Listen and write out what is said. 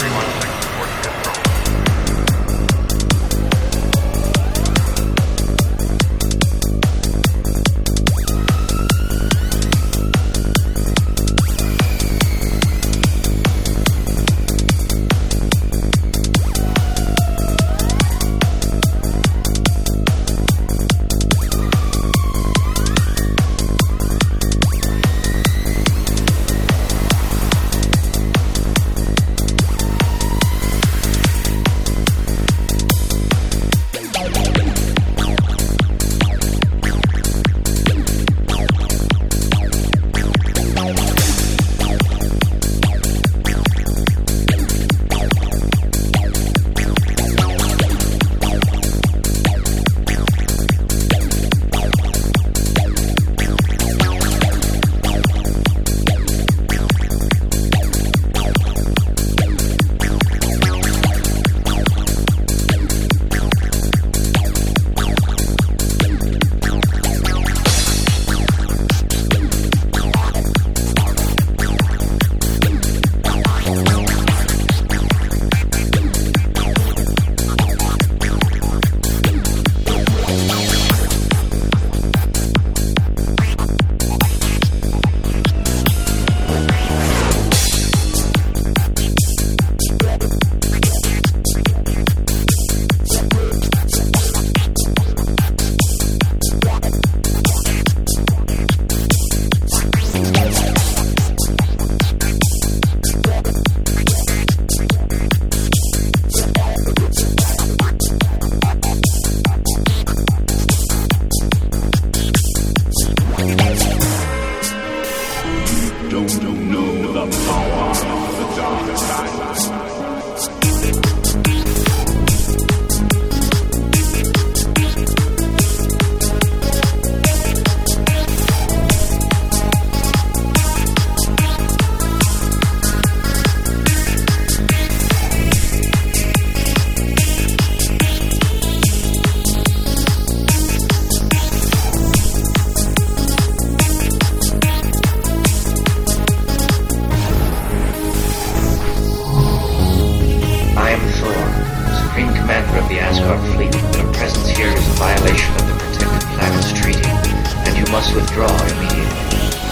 316 Supreme Commander of the Asgard fleet, your presence here is a violation of the Protected Planets Treaty, and you must withdraw immediately.